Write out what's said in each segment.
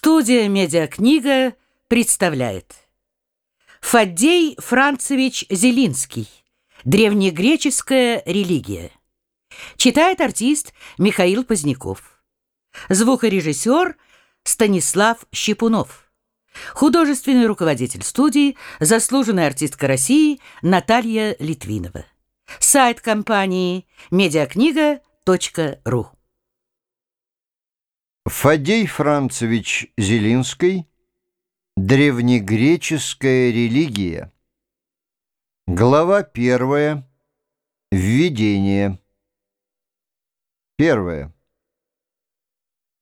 Студия «Медиакнига» представляет. Фаддей Францевич Зелинский. Древнегреческая религия. Читает артист Михаил Поздняков. Звукорежиссер Станислав Щепунов. Художественный руководитель студии Заслуженная артистка России Наталья Литвинова. Сайт компании медиакнига.ру Фадей Францевич Зелинский Древнегреческая религия Глава первая. Введение. Первое.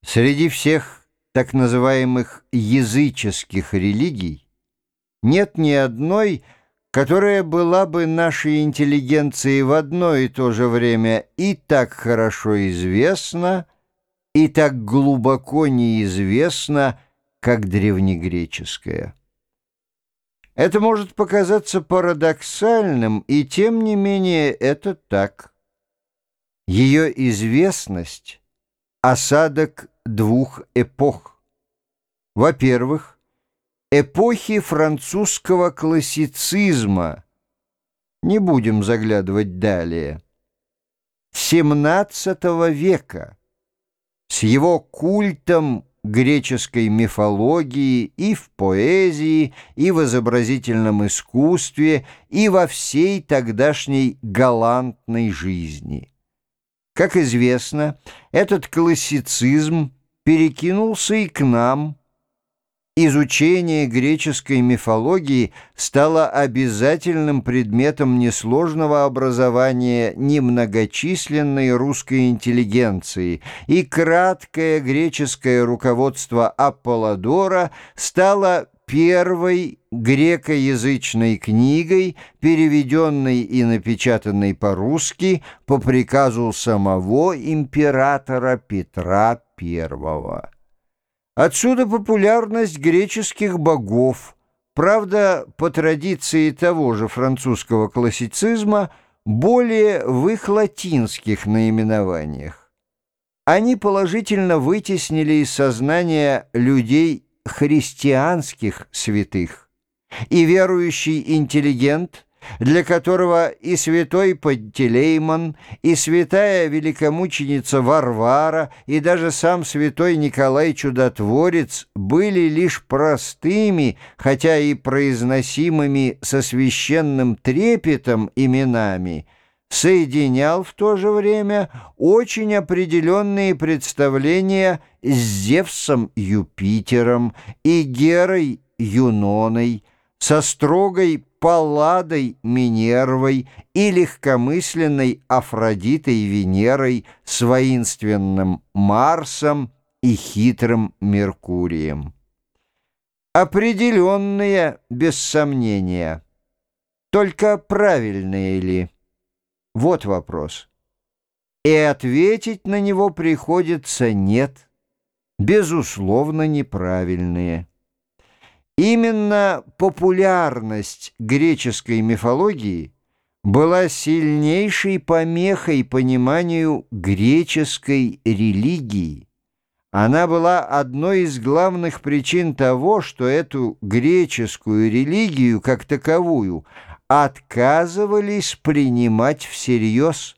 Среди всех так называемых языческих религий нет ни одной, которая была бы нашей интеллигенции в одно и то же время и так хорошо известна, и так глубоко неизвестна, как древнегреческая. Это может показаться парадоксальным, и тем не менее это так. Ее известность — осадок двух эпох. Во-первых, эпохи французского классицизма, не будем заглядывать далее, XVII века, с его культом греческой мифологии и в поэзии, и в изобразительном искусстве, и во всей тогдашней галантной жизни. Как известно, этот классицизм перекинулся и к нам – Изучение греческой мифологии стало обязательным предметом несложного образования немногочисленной русской интеллигенции, и краткое греческое руководство Аполлодора стало первой грекоязычной книгой, переведенной и напечатанной по-русски по приказу самого императора Петра I. Отсюда популярность греческих богов, правда, по традиции того же французского классицизма, более в их латинских наименованиях. Они положительно вытеснили из сознания людей христианских святых, и верующий интеллигент – для которого и святой Пантелеймон, и святая великомученица Варвара, и даже сам святой Николай Чудотворец были лишь простыми, хотя и произносимыми со священным трепетом именами, соединял в то же время очень определенные представления с Зевсом Юпитером и Герой Юноной, со строгой Палладой Минервой и легкомысленной Афродитой Венерой с воинственным Марсом и хитрым Меркурием. Определенные, без сомнения. Только правильные ли? Вот вопрос. И ответить на него приходится «нет». Безусловно, неправильные. Именно популярность греческой мифологии была сильнейшей помехой пониманию греческой религии. Она была одной из главных причин того, что эту греческую религию как таковую отказывались принимать всерьез.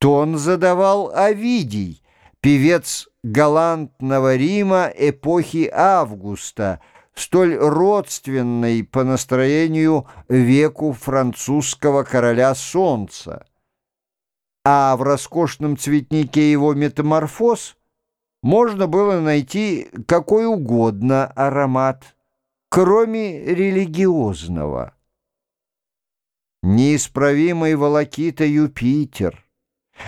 Тон задавал Овидий, певец галантного Рима эпохи Августа – столь родственной по настроению веку французского короля солнца. А в роскошном цветнике его метаморфоз можно было найти какой угодно аромат, кроме религиозного. Неисправимый волокита Юпитер,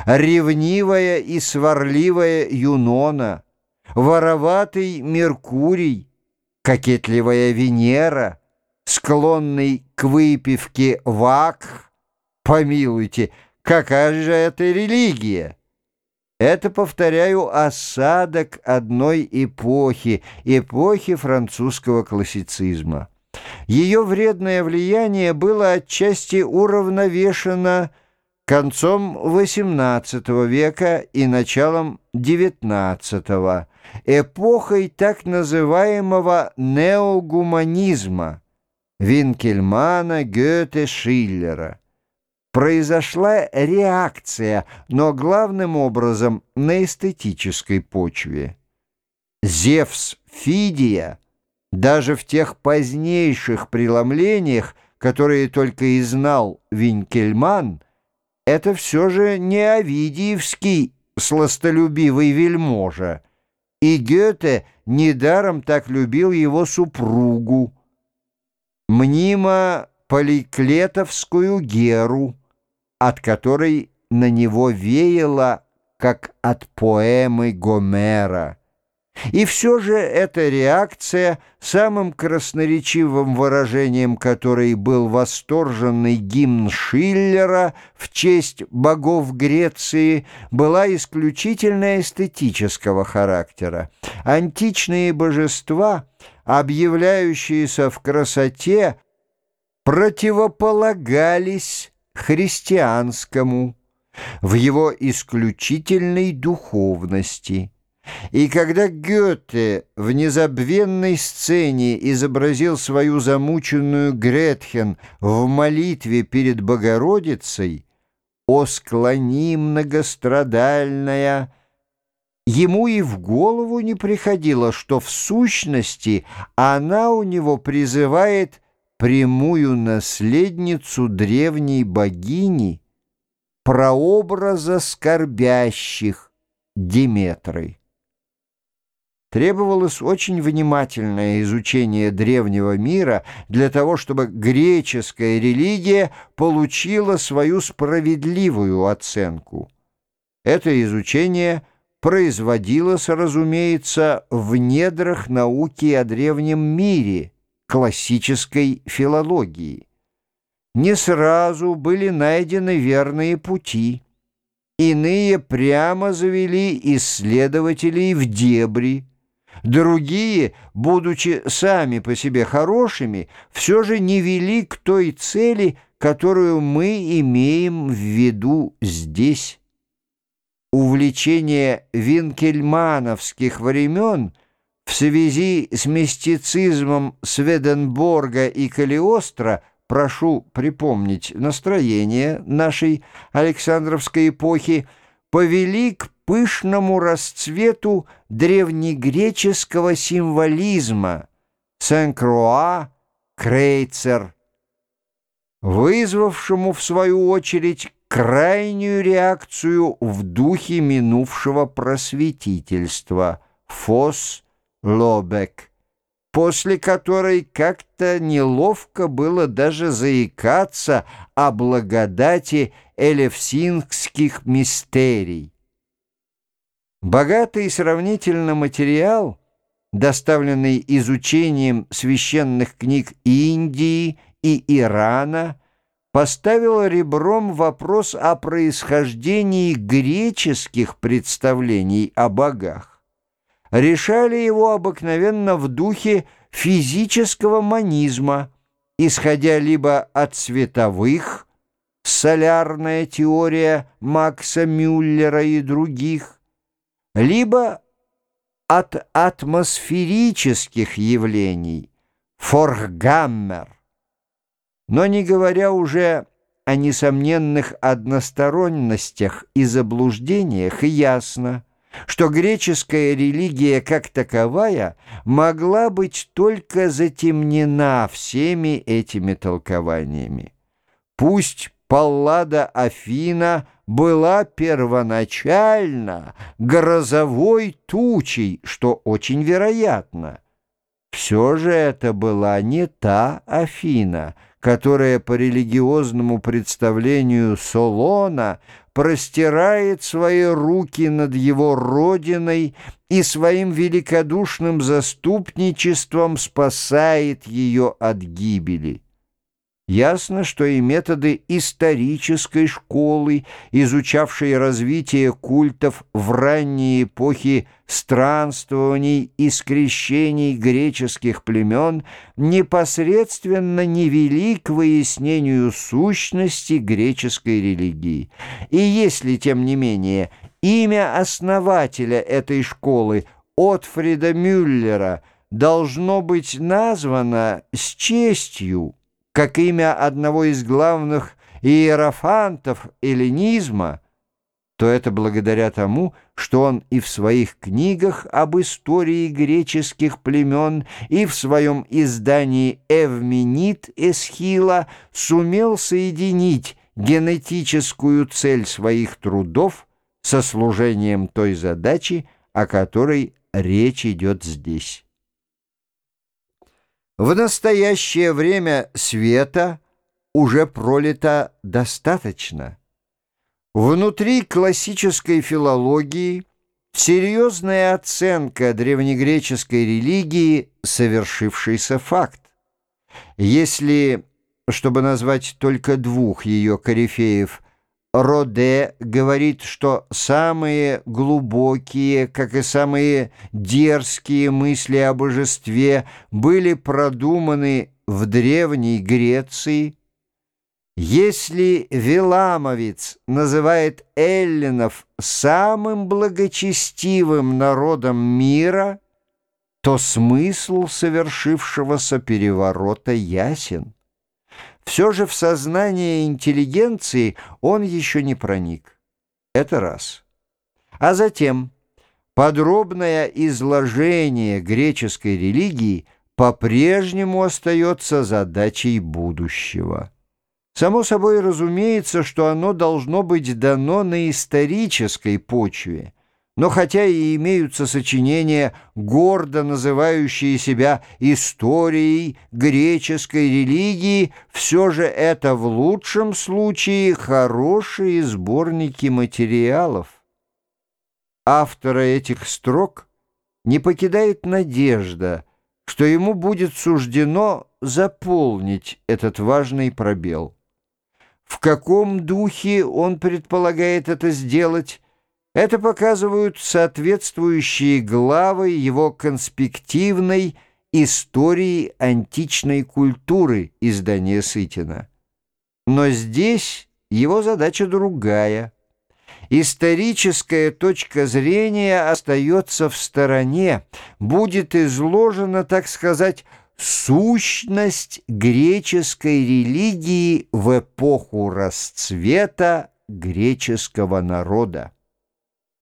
ревнивая и сварливая Юнона, вороватый Меркурий, кокетливая Венера, склонный к выпивке Вакх, помилуйте, какая же это религия? Это, повторяю, осадок одной эпохи, эпохи французского классицизма. Ее вредное влияние было отчасти уравновешено концом XVIII века и началом XIX эпохой так называемого неогуманизма Винкельмана, Гёте, Шиллера. Произошла реакция, но главным образом на эстетической почве. Зевс Фидия даже в тех позднейших преломлениях, которые только и знал Винкельман, это все же не Овидиевский сластолюбивый вельможа, и Гёте недаром так любил его супругу, мнимо Поликлетовскую Геру, от которой на него веяло, как от поэмы Гомера. И все же эта реакция, самым красноречивым выражением которой был восторженный гимн Шиллера в честь богов Греции, была исключительно эстетического характера. Античные божества, объявляющиеся в красоте, противополагались христианскому в его исключительной духовности – и когда Гёте в незабвенной сцене изобразил свою замученную Гретхен в молитве перед Богородицей, «О склони многострадальная», ему и в голову не приходило, что в сущности она у него призывает прямую наследницу древней богини, прообраза скорбящих Диметры. Требовалось очень внимательное изучение древнего мира для того, чтобы греческая религия получила свою справедливую оценку. Это изучение производилось, разумеется, в недрах науки о древнем мире, классической филологии. Не сразу были найдены верные пути. Иные прямо завели исследователей в дебри, Другие, будучи сами по себе хорошими, все же не вели к той цели, которую мы имеем в виду здесь. Увлечение винкельмановских времен в связи с мистицизмом Сведенборга и Калиостро прошу припомнить настроение нашей Александровской эпохи, повели к пышному расцвету древнегреческого символизма Сен-Круа, Крейцер, вызвавшему, в свою очередь, крайнюю реакцию в духе минувшего просветительства Фос Лобек, после которой как-то неловко было даже заикаться о благодати элевсингских мистерий. Богатый сравнительно материал, доставленный изучением священных книг Индии и Ирана, поставил ребром вопрос о происхождении греческих представлений о богах. Решали его обыкновенно в духе физического манизма, исходя либо от световых, солярная теория Макса Мюллера и других, либо от атмосферических явлений, форгаммер, но не говоря уже о несомненных односторонностях и заблуждениях, ясно, что греческая религия как таковая могла быть только затемнена всеми этими толкованиями. Пусть Паллада Афина была первоначально грозовой тучей, что очень вероятно. Все же это была не та Афина, которая по религиозному представлению Солона простирает свои руки над его родиной и своим великодушным заступничеством спасает ее от гибели. Ясно, что и методы исторической школы, изучавшие развитие культов в ранние эпохи странствований и скрещений греческих племен, непосредственно не вели к выяснению сущности греческой религии. И если, тем не менее, имя основателя этой школы Отфрида Мюллера должно быть названо с честью, как имя одного из главных иерофантов эллинизма, то это благодаря тому, что он и в своих книгах об истории греческих племен, и в своем издании «Эвменит Эсхила» сумел соединить генетическую цель своих трудов со служением той задачи, о которой речь идет здесь. В настоящее время света уже пролито достаточно. Внутри классической филологии серьезная оценка древнегреческой религии – совершившийся факт. Если, чтобы назвать только двух ее корифеев – Роде говорит, что самые глубокие, как и самые дерзкие мысли о божестве были продуманы в Древней Греции. Если Веламовец называет эллинов самым благочестивым народом мира, то смысл совершившегося переворота ясен. Все же в сознание интеллигенции он еще не проник. Это раз. А затем подробное изложение греческой религии по-прежнему остается задачей будущего. Само собой разумеется, что оно должно быть дано на исторической почве – но хотя и имеются сочинения, гордо называющие себя историей греческой религии, все же это в лучшем случае хорошие сборники материалов. Автора этих строк не покидает надежда, что ему будет суждено заполнить этот важный пробел. В каком духе он предполагает это сделать, это показывают соответствующие главы его конспективной истории античной культуры издания Сытина. Но здесь его задача другая. Историческая точка зрения остается в стороне, будет изложена, так сказать, сущность греческой религии в эпоху расцвета греческого народа.